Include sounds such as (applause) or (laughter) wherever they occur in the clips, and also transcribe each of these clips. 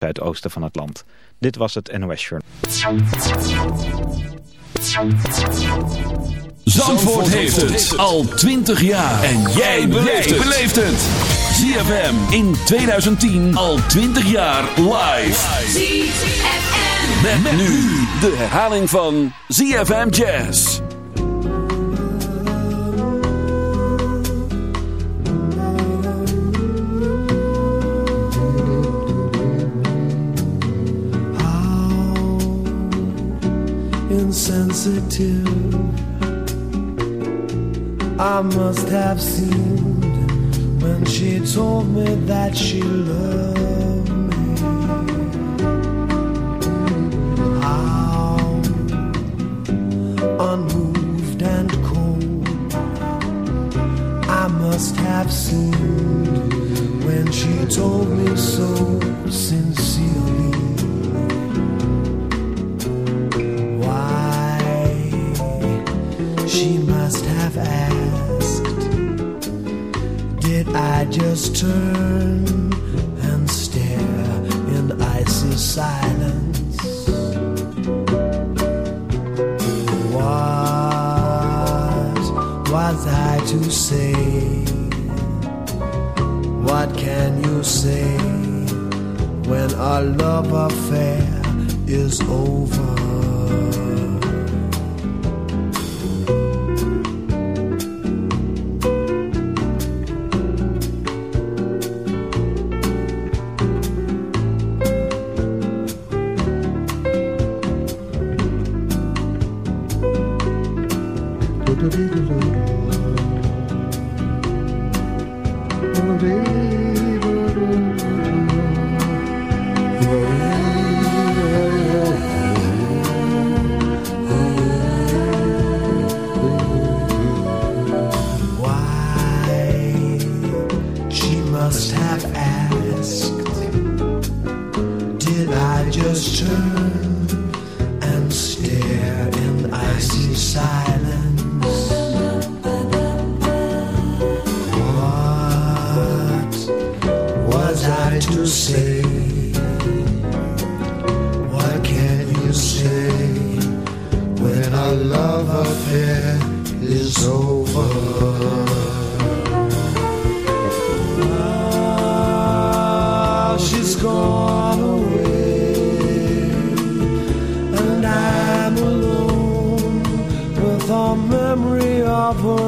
zuidoosten van het land. Dit was het NOS Journal. Zandvoort heeft het al 20 jaar. En jij beleeft het. ZFM in 2010 al 20 jaar live. ZFM. Met, nu de herhaling van ZFM Jazz. Insensitive I must have seemed when she told me that she loved me. How unmoved and cold I must have seemed when she told me so sincerely. Just turn and stare in icy silence? What was I to say? What can you say when our love affair is over? Why favor.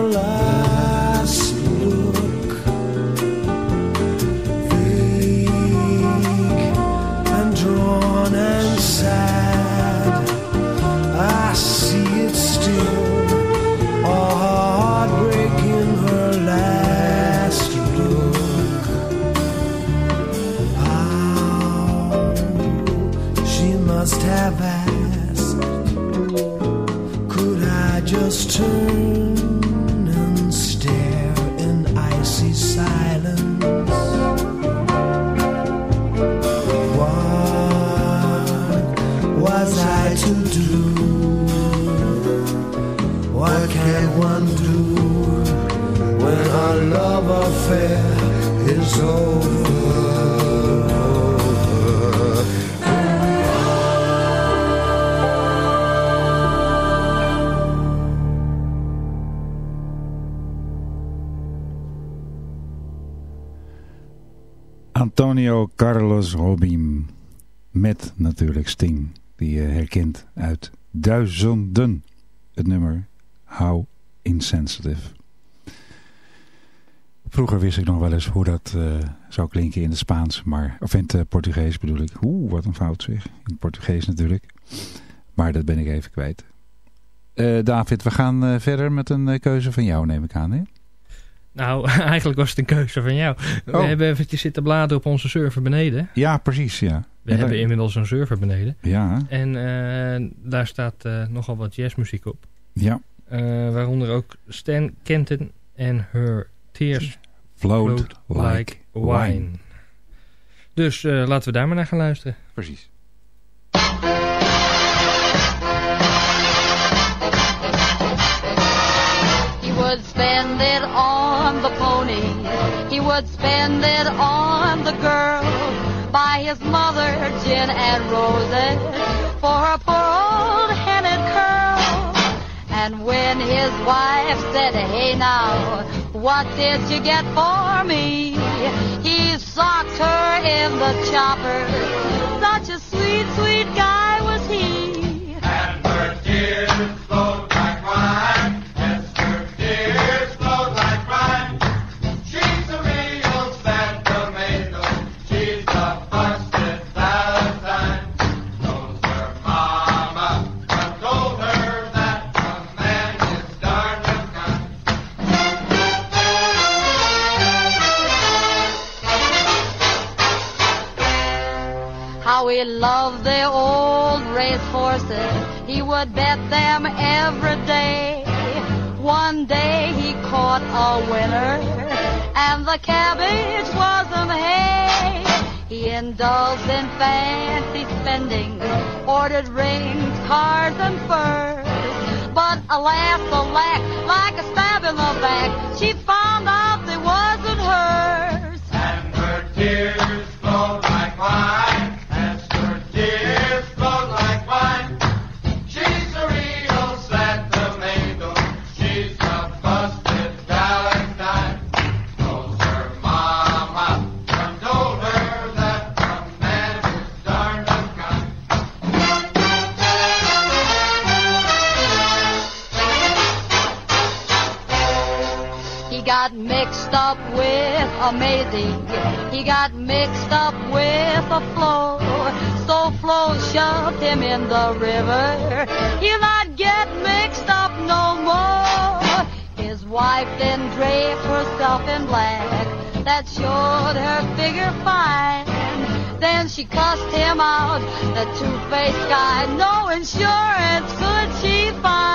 Antonio Carlos Robin. Met natuurlijk Sting. Die je herkent uit duizenden. Het nummer How Insensitive. Vroeger wist ik nog wel eens hoe dat eh, zou klinken in het Spaans. Maar, of in het eh, Portugees bedoel ik. Oeh, wat een fout zeg. In het Portugees natuurlijk. Maar dat ben ik even kwijt. Eh, David, we gaan verder met een keuze van jou neem ik aan. Hè? Nou, (laughs) eigenlijk was het een keuze van jou. We Oh. hebben eventjes zitten bladeren op onze server beneden. Ja, precies. Ja. We Ja, hebben daar- inmiddels een server beneden. Ja, En eh, daar staat eh, nogal wat jazzmuziek op. ja. Eh, waaronder ook Stan Kenton en Her Tears Float, Float like, Like wine. Wine. Dus eh, laten we daar maar naar gaan luisteren. Precies. He would spend would spend it on the girl. by his mother, gin and roses, for her poor old headed curl. And when his wife said, hey now, what did you get for me? He socked her in the chopper. Such a sweet, sweet guy he loved the old race horses. He would bet them every day. One day he caught a winner, and the cabbage wasn't hay. He indulged in fancy spending, ordered rings, cars, and furs. But alas, alack, like a stab in the back, she amazing. He got mixed up with a flow. So Flo shoved him in the river. He'll not get mixed up no more. His wife then draped herself in black. That showed her figure fine. Then she cussed him out. The two-faced guy. No insurance could she find.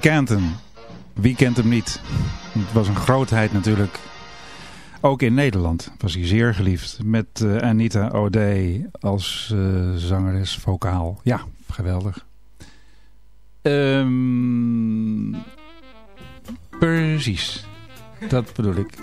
Stan. Wie kent hem niet? Het was een grootheid natuurlijk. Ook in Nederland was hij zeer geliefd. Met eh, Anita O'Day als eh, zangeres vocaal. Ja, geweldig. Ehm, precies. Dat bedoel ik.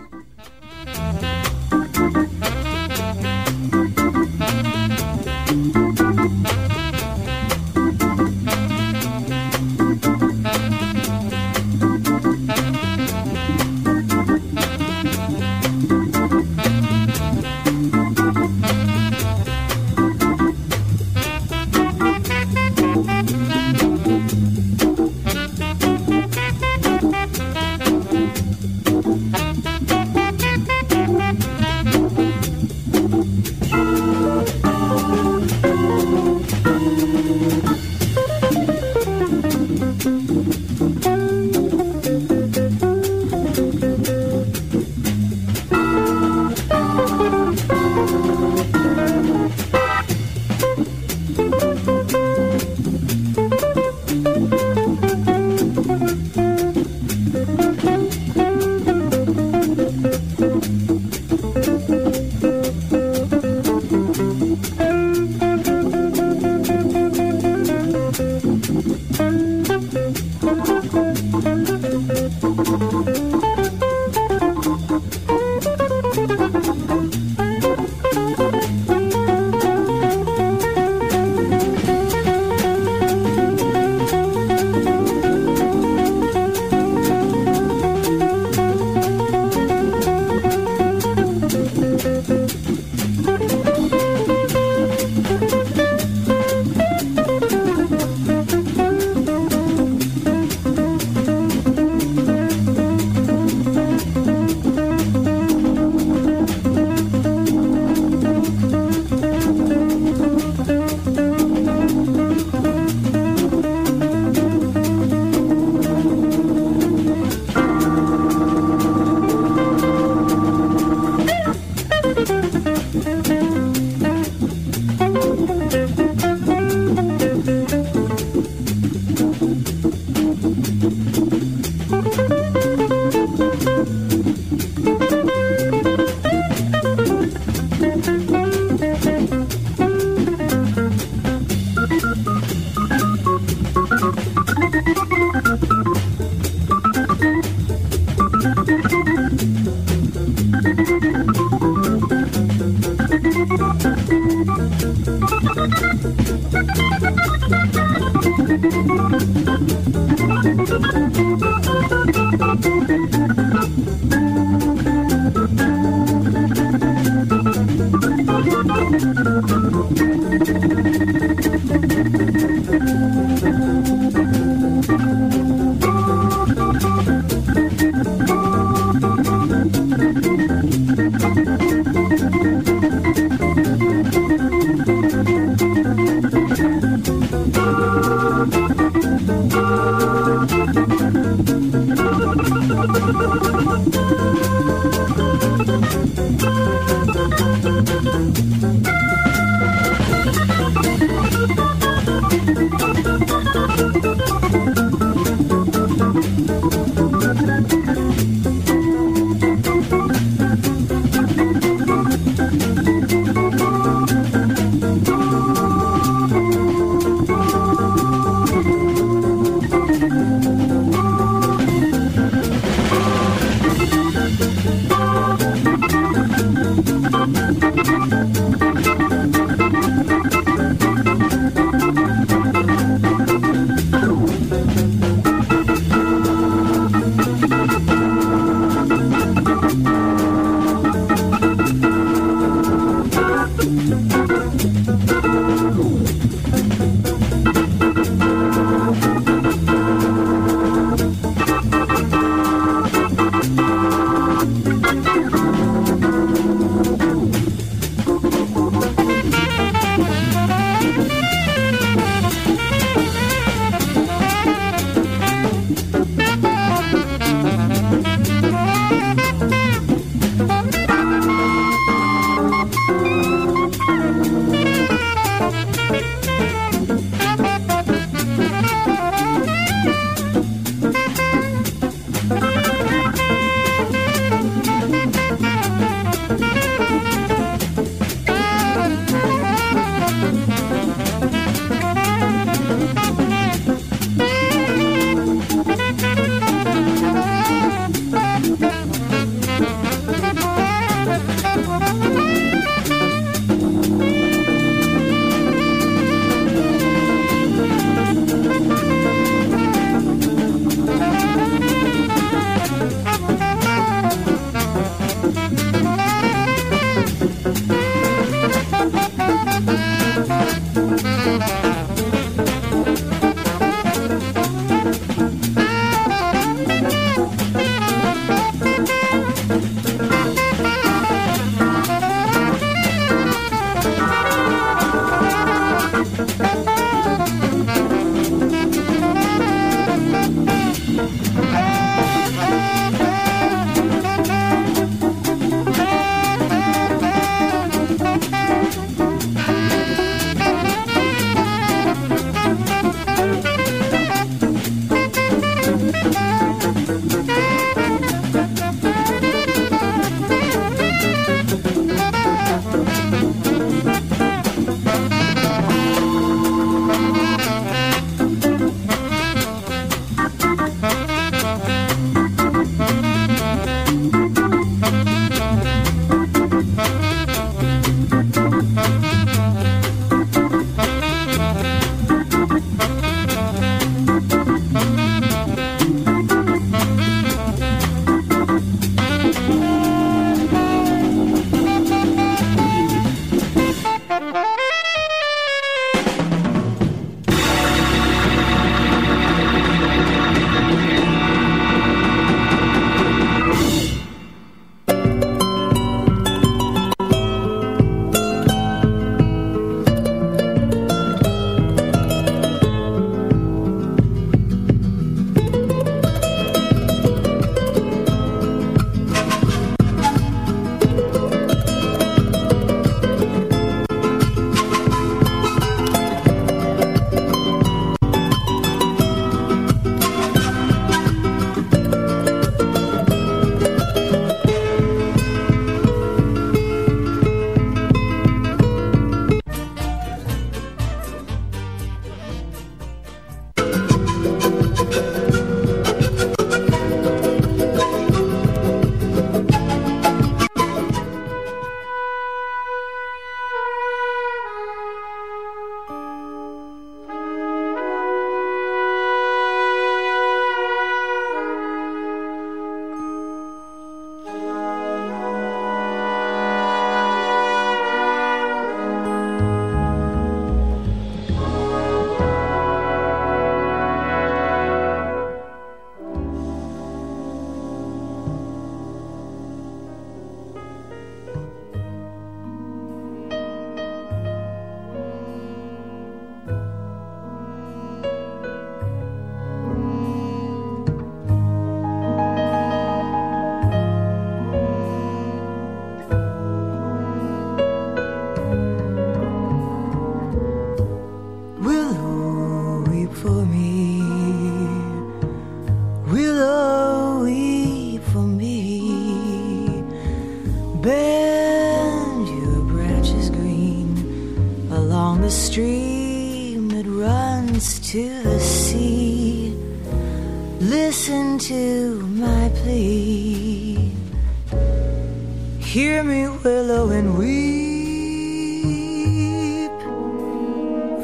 Hear me, willow, and weep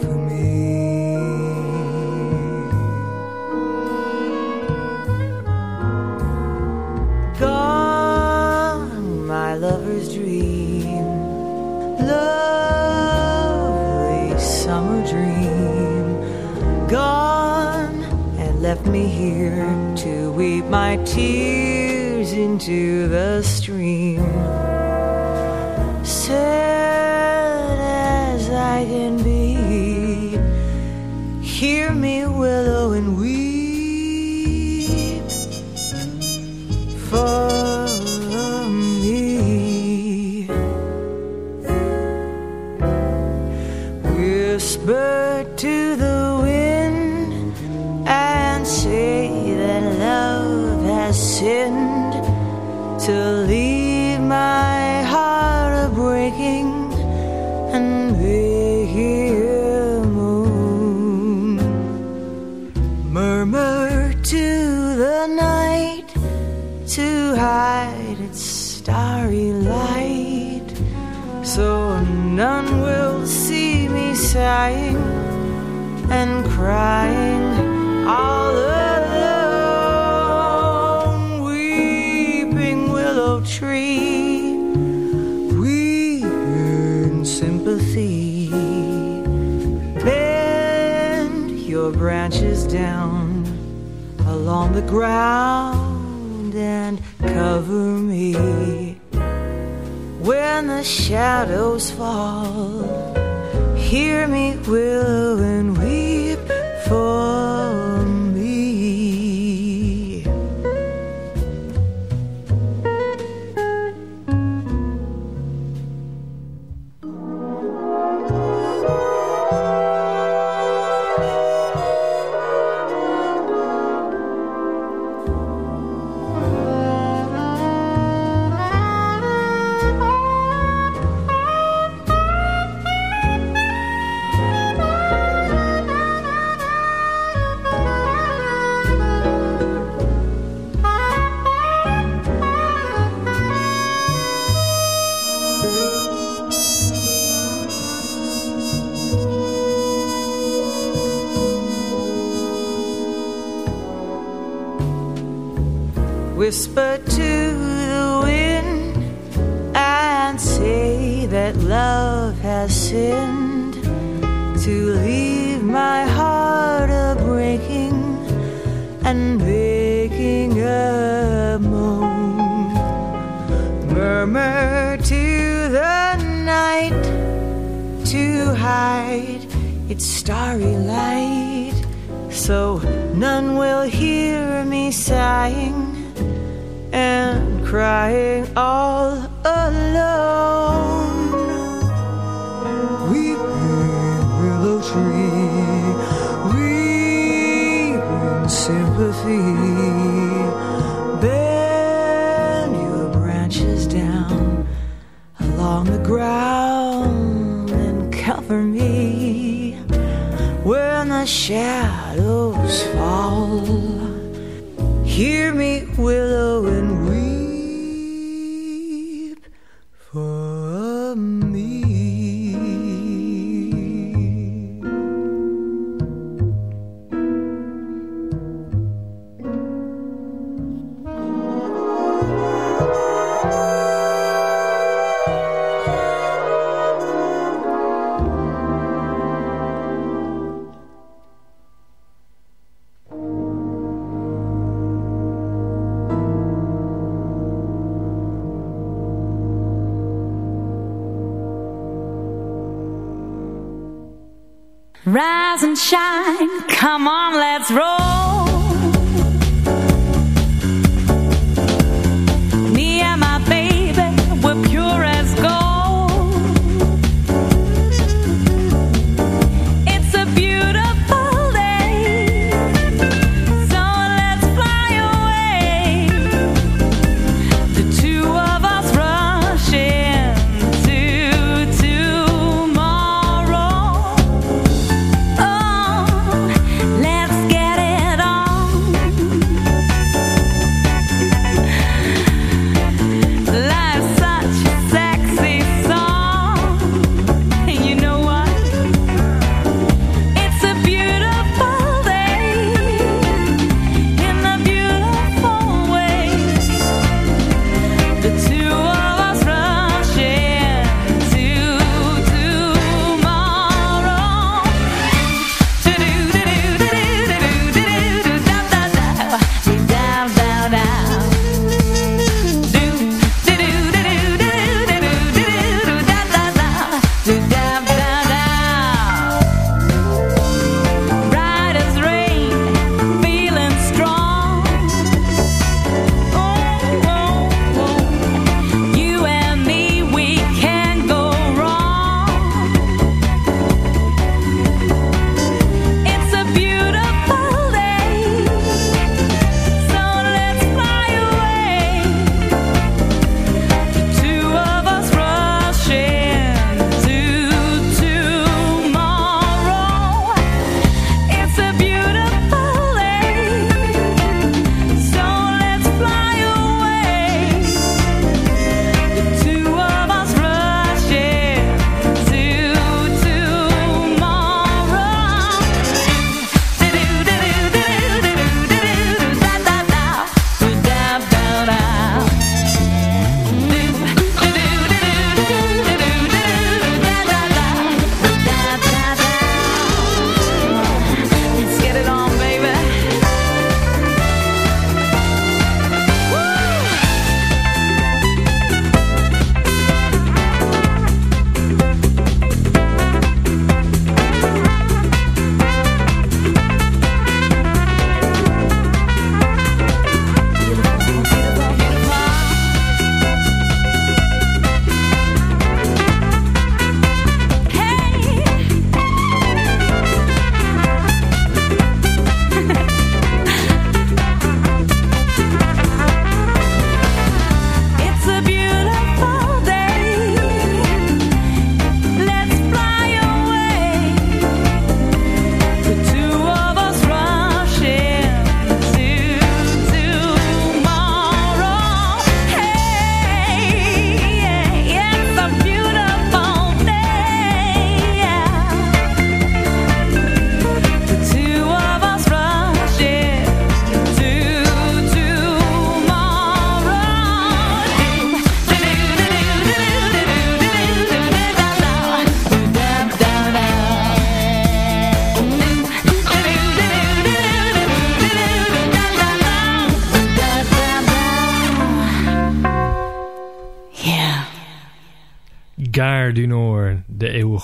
for me. Gone, my lover's dream, lovely summer dream. Gone, and left me here to weep my tears leaves into the stream. Sad as I can be, hear me, willow and crying all alone, weeping willow tree, sympathy. Bend your branches down along the ground and cover me. When the shadows fall, hear me willow and But. sunshine. Come on, let's roll.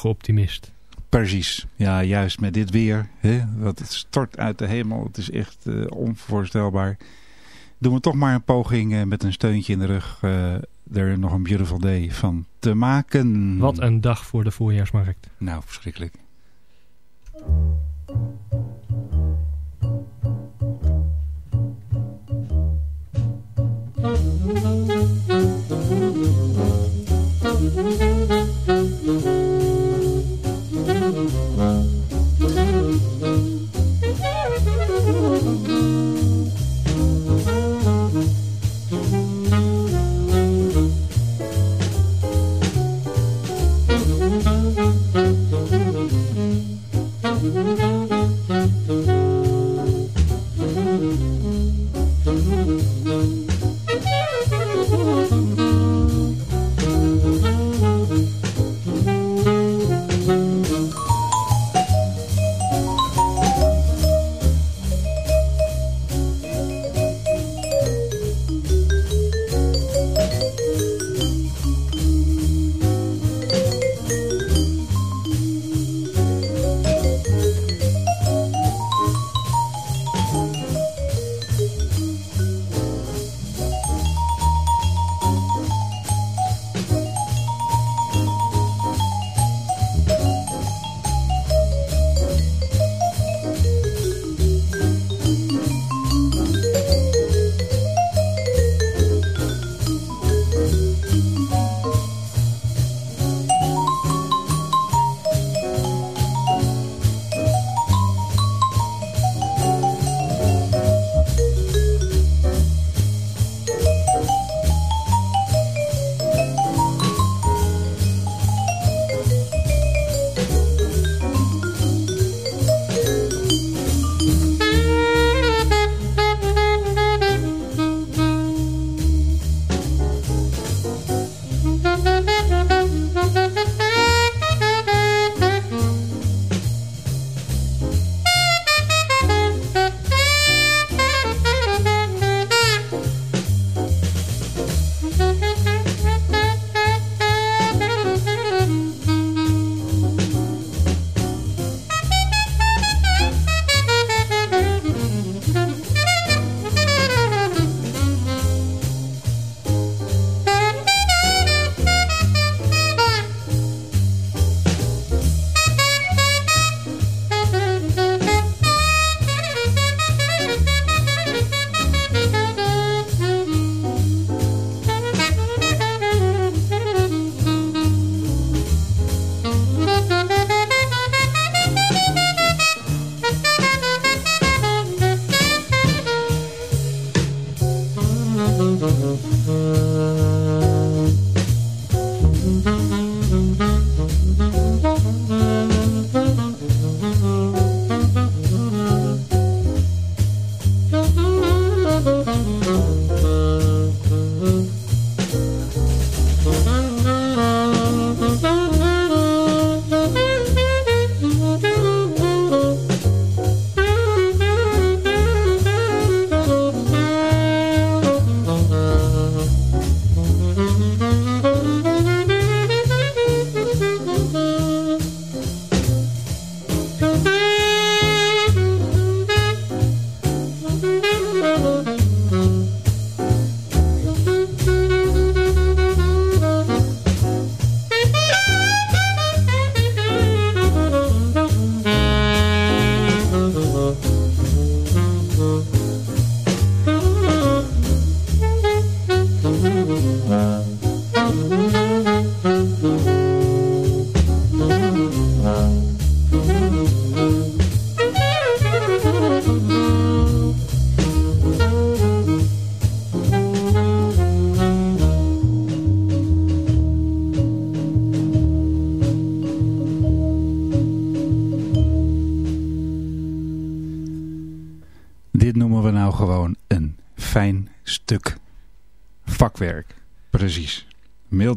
Eeuwige optimist. Precies. Ja, juist met dit weer. Hè, dat het stort uit de hemel. Het is echt eh, onvoorstelbaar. Doen we toch maar een poging eh, met een steuntje in de rug... eh, er nog een beautiful day van te maken. Wat een dag voor de voorjaarsmarkt. Nou, verschrikkelijk.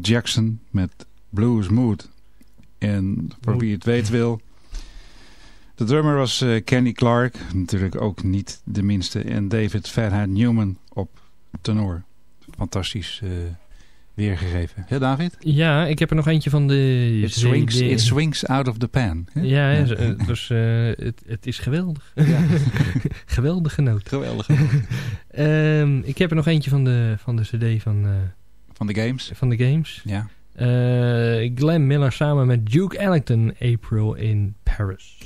Jackson met Blues Mood. En voor wie het weet wil... De drummer was eh, Kenny Clark. Natuurlijk ook niet de minste. En David Fairhead Newman op tenor. Fantastisch eh, weergegeven. Ja, David? Ja, ik heb er nog eentje van de... It swings, it swings out of the pan. hè? Ja, hè, zo, eh, dus het, het is geweldig. (laughs) Ja. (laughs) Geweldige noot. Geweldig. (laughs) Ehm, ik heb er nog eentje van de, van de cd van, Van de games. van de games. Ja. Eh Glenn Miller samen met Duke Ellington, April in Paris.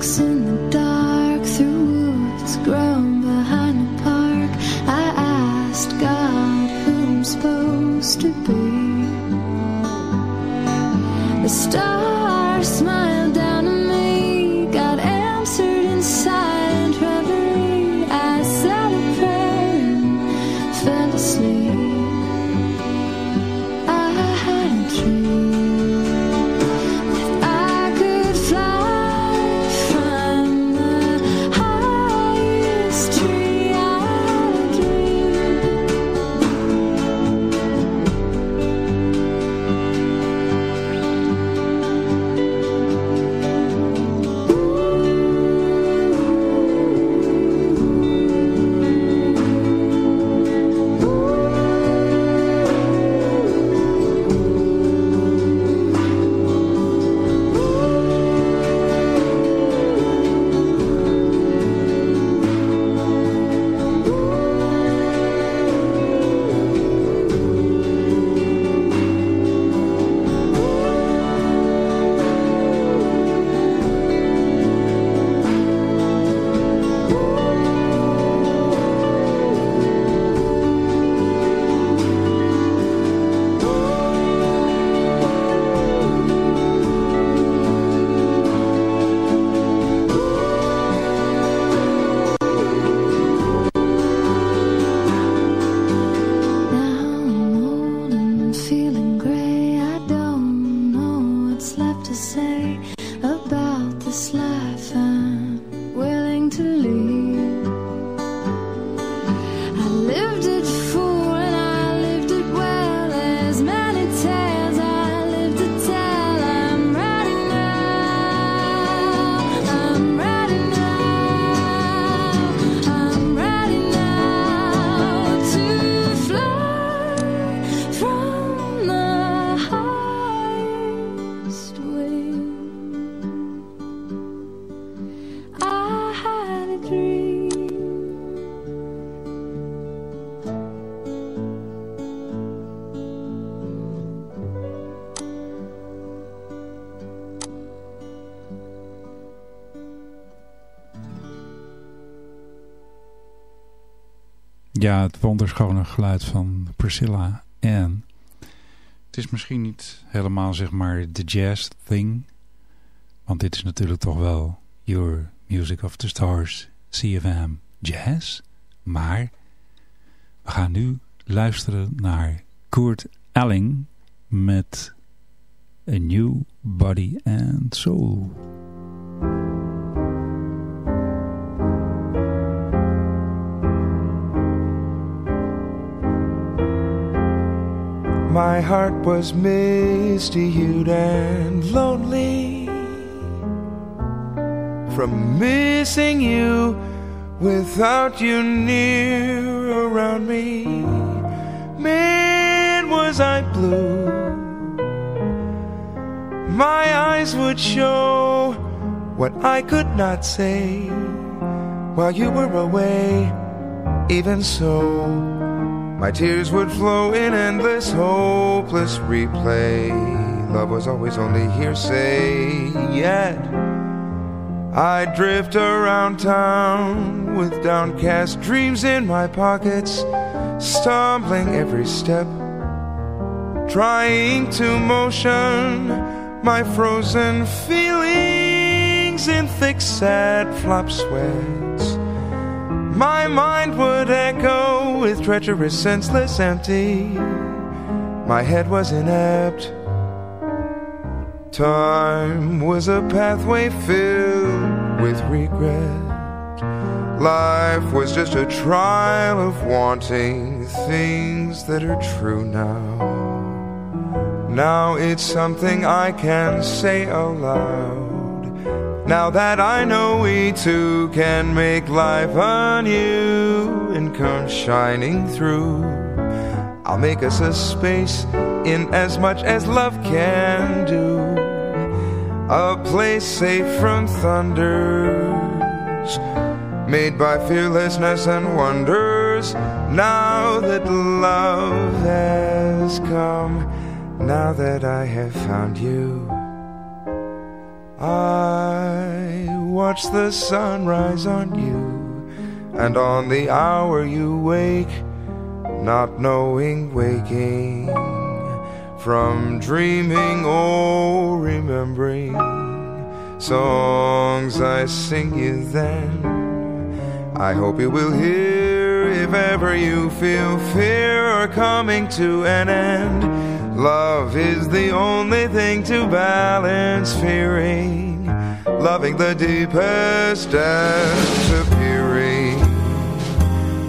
Walks Ja, het wonderschone geluid van Priscilla en het is misschien niet helemaal zeg maar de jazz thing, want dit is natuurlijk toch wel Your Music of the Stars, CFM Jazz, maar we gaan nu luisteren naar Kurt Elling met A New Body and Soul. My heart was misty hued and lonely from missing you without you near around me. Man, was I blue. My eyes would show what I could not say while you were away. Even so, my tears would flow in endless, hopeless replay. Love was always only hearsay, yet I drift around town with downcast dreams in my pockets, stumbling every step, trying to motion my frozen feelings in thick, sad flop sweats. My mind would echo with treacherous, senseless, empty. My head was inept. Time was a pathway filled with regret. Life was just a trial of wanting things that are true now. Now it's something I can say aloud. Now that I know we two can make life anew and come shining through, I'll make us a space in as much as love can do. A place safe from thunders, made by fearlessness and wonders. Now that love has come, now that I have found you. I watch the sunrise on you, and on the hour you wake, not knowing waking from dreaming or remembering songs I sing you then. I hope you will hear if ever you feel fear coming to an end. Love is the only thing to balance fearing. Loving the deepest disappearing.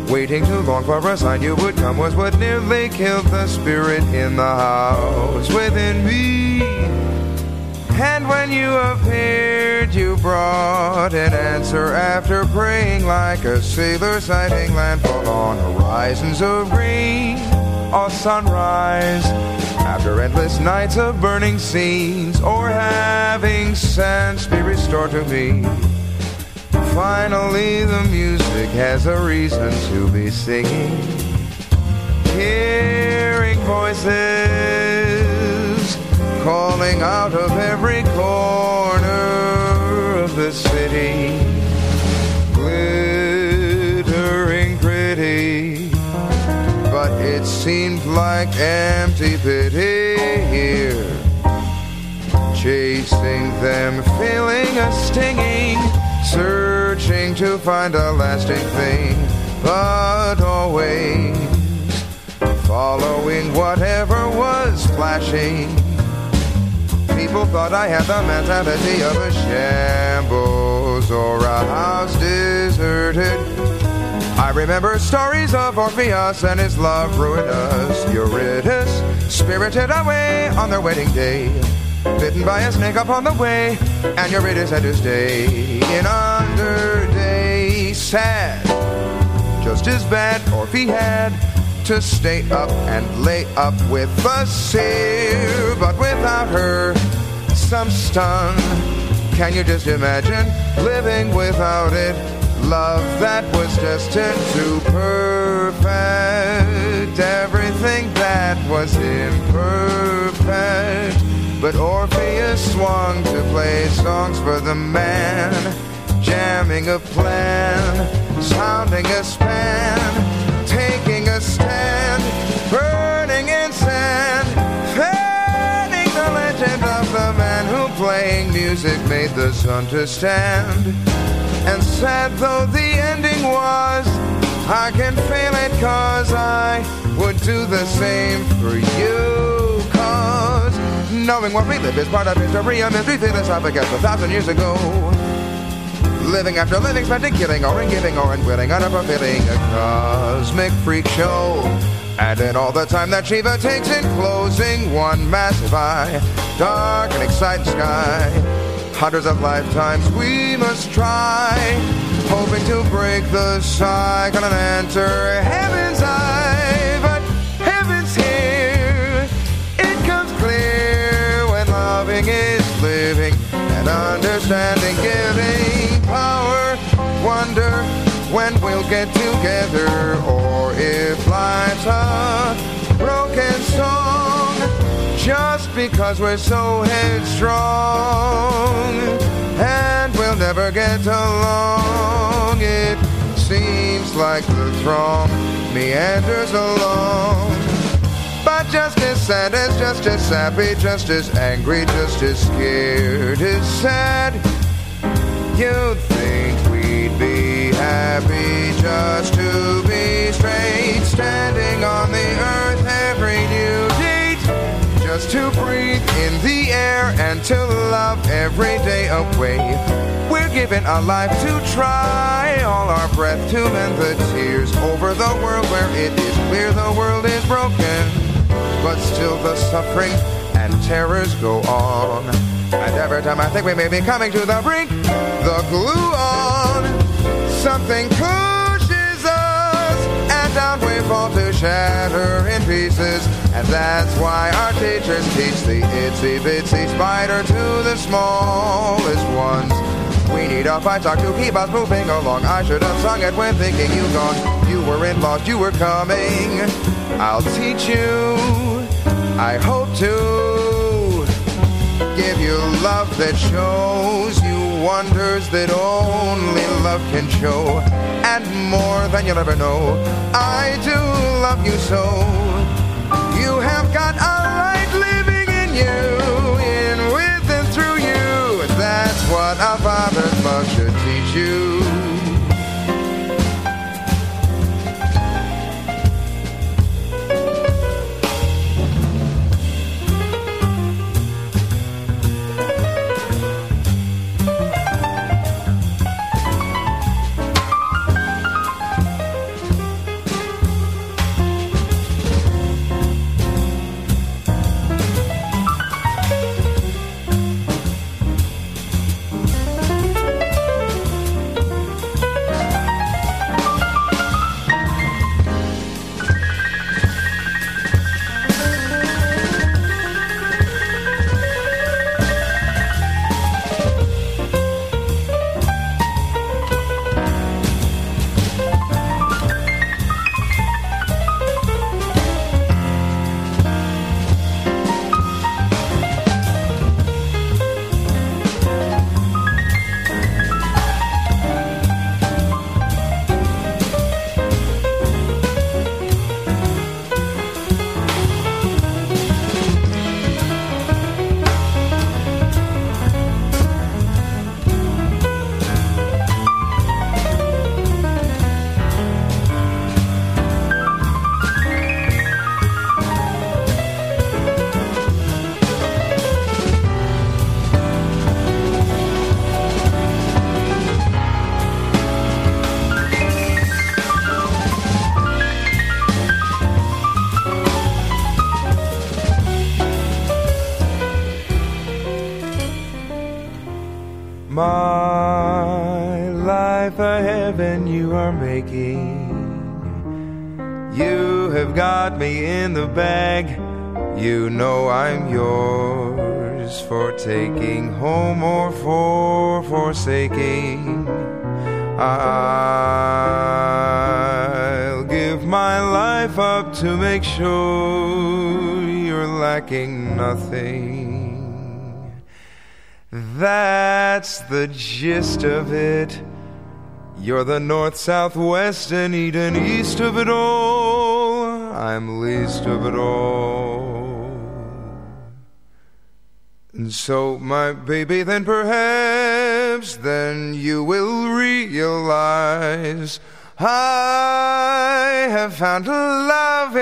Waiting too long for a sign you would come was what nearly killed the spirit in the house within me. And when you appeared, you brought an answer after praying like a sailor sighting landfall on horizons of green or sunrise. After endless nights of burning scenes, or having sense be restored to me. Finally, the music has a reason to be singing. Hearing voices calling out of every corner of the city, seemed like empty pity here. Chasing them, feeling a stinging, searching to find a lasting thing, but always following whatever was flashing. people thought I had the mentality of a shambles or a house deserted. I remember stories of Orpheus and his love ruined us. Eurydice, spirited away on their wedding day. Bitten by a snake upon the way, and Eurydice had to stay in underday. Sad, just as bad, Orphe had to stay up and lay up with the seer, but without her, some stun. Can you just imagine living without it? Love that was destined to perfect everything that was imperfect. But Orpheus swung to play songs for the man, jamming a plan, sounding a span, taking a stand, burning in sand, fanning the legend of the man who playing music made the sun to stand. And sad though the ending was, I can feel it cause I would do the same for you. Cause knowing what we live is part of history, a mystery philosophic as a thousand years ago. Living after living, spending, killing, or in giving, or in willing, unfulfilling a cosmic freak show. And in all the time that Shiva takes in closing one massive eye, dark and exciting sky. Hundreds of lifetimes we must try, hoping to break the cycle and enter heaven's eye. But heaven's here, it comes clear when loving is living and understanding giving power. Wonder when we'll get together, or if life's a broken song just because we're so headstrong and we'll never get along. It seems like the throng meanders along. But just as sad as, just as sappy, just as angry, just as scared as sad. You'd think we'd be happy just to be straight, standing on the earth every new to breathe in the air and to love every day away. We're given a life to try, all our breath to mend the tears over the world where it is clear the world is broken, but still the suffering and terrors go on. And every time I think we may be coming to the brink, the glue on, something and down we fall to shatter in pieces. And that's why our teachers teach the itsy bitsy spider to the smallest ones. We need a fight talk to keep us moving along. I should have sung it when thinking you gone. You were in lost, you were coming. I'll teach you. I hope to give you love that shows you wonders that only love can show, and more than you'll ever know. I do love you so. You have got a light living in you, in with and through you. That's what a father's love should teach you. you make sure you're lacking nothing. That's the gist of it. You're the north, south, west, and Eden, east of it all. I'm least of it all. And so, my baby, then perhaps then you will realize I have found a loving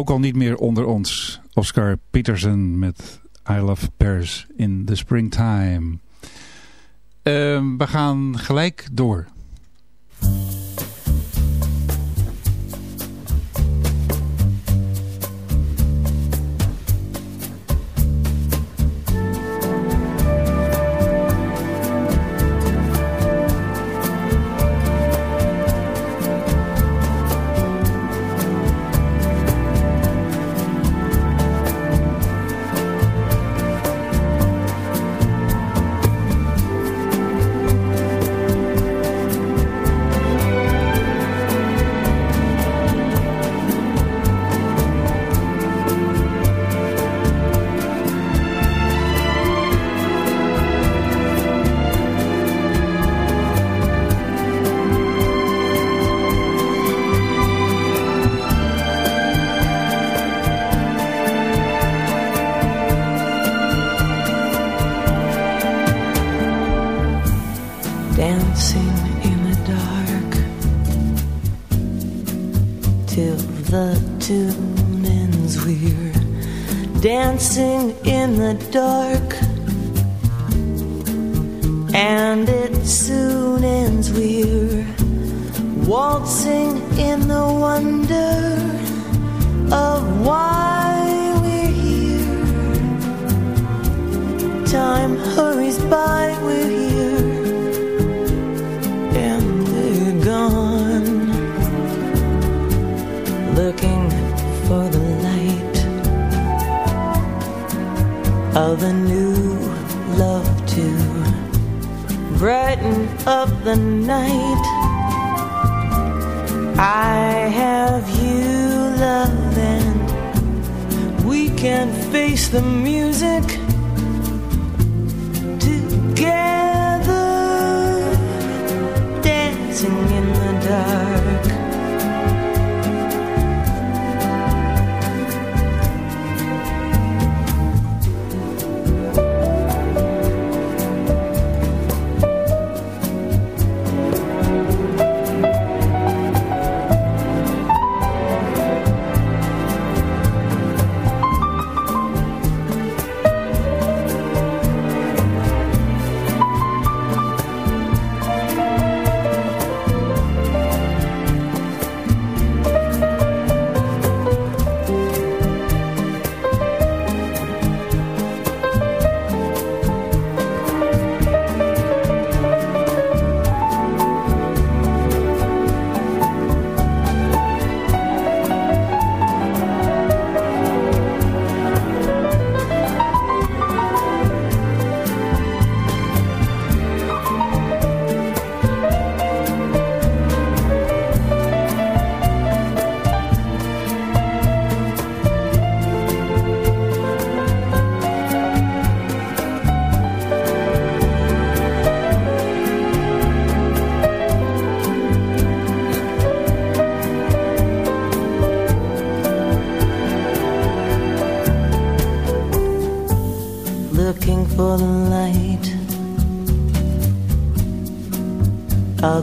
Ook al niet meer onder ons. Oscar Peterson met I Love Paris in the Springtime. Ehm, we gaan gelijk door. The night. I have you, love, and we can face the music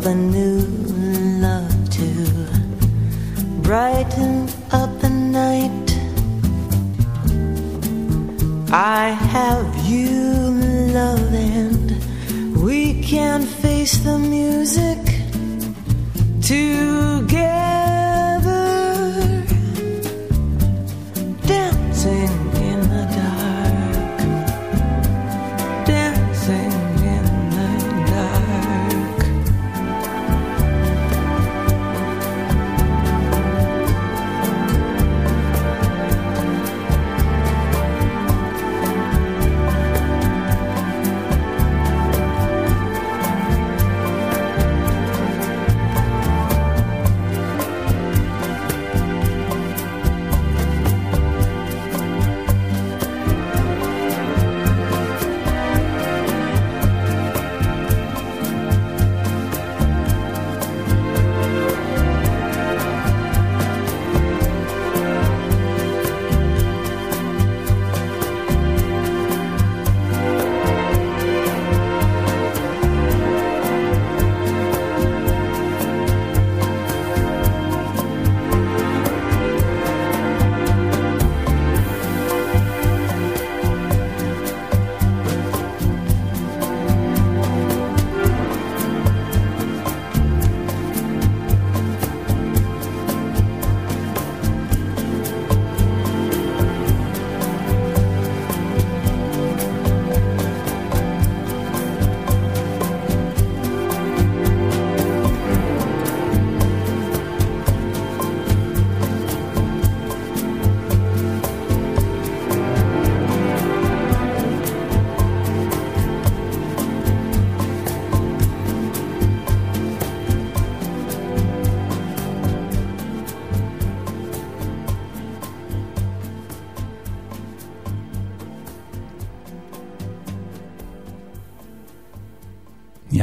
a new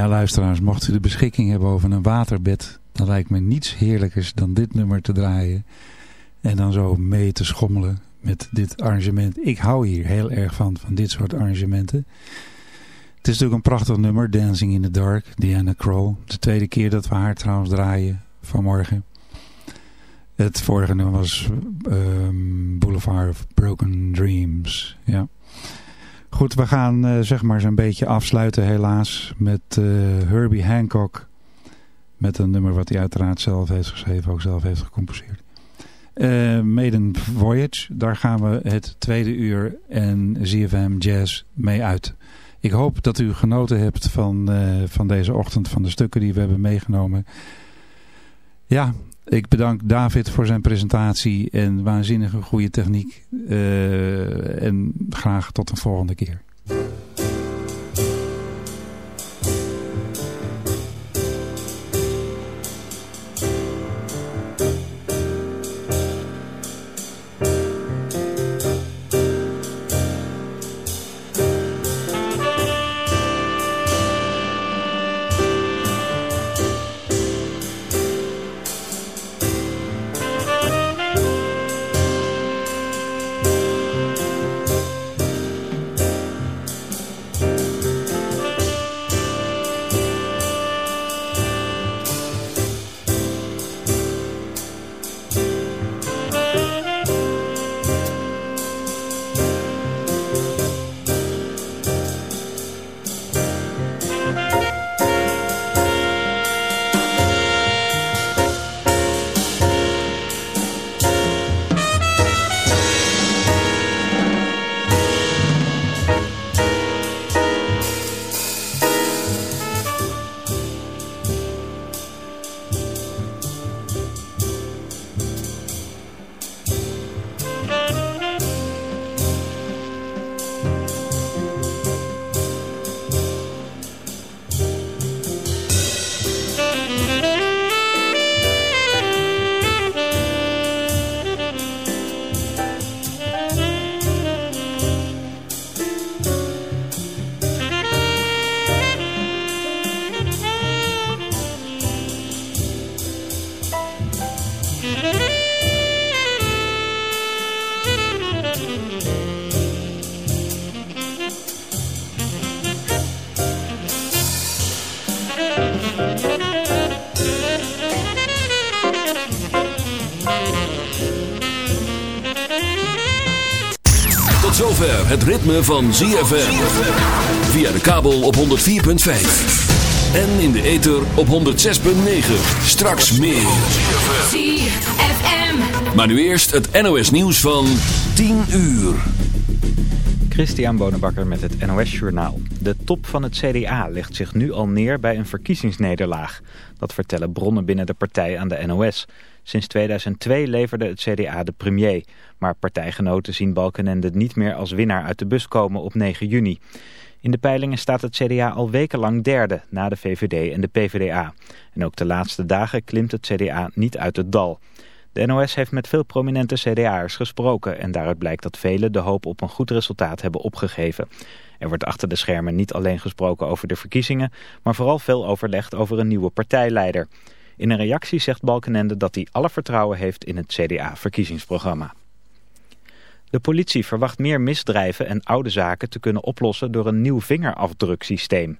Luisteraars, mocht u de beschikking hebben over een waterbed, dan lijkt me niets heerlijkers dan dit nummer te draaien. En dan zo mee te schommelen met dit arrangement. Ik hou hier heel erg van, van dit soort arrangementen. Het is natuurlijk een prachtig nummer, Dancing in the Dark, Diana Krall. De tweede keer dat we haar trouwens draaien vanmorgen. Het vorige nummer was ehm, Boulevard of Broken Dreams. Ja. Goed, we gaan eh, zeg maar zo'n beetje afsluiten helaas met eh, Herbie Hancock. Met een nummer wat hij uiteraard zelf heeft geschreven, ook zelf heeft gecomposeerd. Eh Maiden Voyage, daar gaan we het tweede uur en ZFM Jazz mee uit. Ik hoop dat u genoten hebt van, van deze ochtend, van de stukken die we hebben meegenomen. Ja, Ik bedank David voor zijn presentatie en waanzinnige goede techniek. Uh, en graag tot een volgende keer. Het ritme van ZFM. Via de kabel op 104.5. En in de ether op 106.9. Straks meer. ZFM. Maar nu eerst het NOS nieuws van 10 uur. Christian Bonenbakker met het NOS Journaal. De top van het CDA legt zich nu al neer bij een verkiezingsnederlaag. Dat vertellen bronnen binnen de partij aan de NOS. Sinds 2002 leverde het CDA de premier. Maar partijgenoten zien Balkenende niet meer als winnaar uit de bus komen op 9 juni. In de peilingen staat het CDA al wekenlang derde, na de VVD en de PVDA. En ook de laatste dagen klimt het CDA niet uit het dal. De NOS heeft met veel prominente CDA'ers gesproken... en daaruit blijkt dat velen de hoop op een goed resultaat hebben opgegeven. Er wordt achter de schermen niet alleen gesproken over de verkiezingen... maar vooral veel overlegd over een nieuwe partijleider... In een reactie zegt Balkenende dat hij alle vertrouwen heeft in het CDA-verkiezingsprogramma. De politie verwacht meer misdrijven en oude zaken te kunnen oplossen door een nieuw vingerafdruksysteem.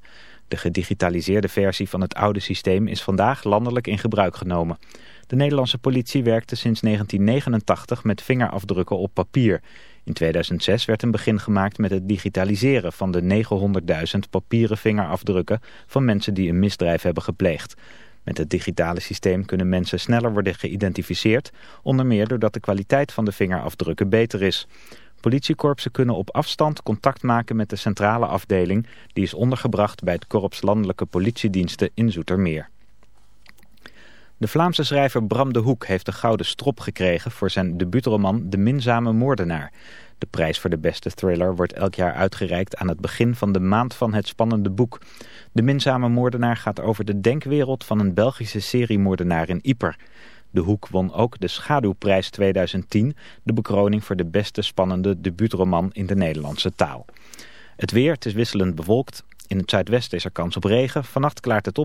De gedigitaliseerde versie van het oude systeem is vandaag landelijk in gebruik genomen. De Nederlandse politie werkte sinds 1989 met vingerafdrukken op papier. In 2006 werd een begin gemaakt met het digitaliseren van de 900.000 papieren vingerafdrukken van mensen die een misdrijf hebben gepleegd. Met het digitale systeem kunnen mensen sneller worden geïdentificeerd, onder meer doordat de kwaliteit van de vingerafdrukken beter is. Politiekorpsen kunnen op afstand contact maken met de centrale afdeling, die is ondergebracht bij het Korps Landelijke Politiediensten in Zoetermeer. De Vlaamse schrijver Bram de Hoek heeft de Gouden Strop gekregen voor zijn debuutroman De Minzame Moordenaar. De prijs voor de beste thriller wordt elk jaar uitgereikt aan het begin van de maand van het spannende boek. De minzame moordenaar gaat over de denkwereld van een Belgische seriemoordenaar in Ieper. De Hoek won ook de Schaduwprijs 2010, de bekroning voor de beste spannende debuutroman in de Nederlandse taal. Het weer, het is wisselend bewolkt. In het zuidwesten is er kans op regen. Vannacht klaart het op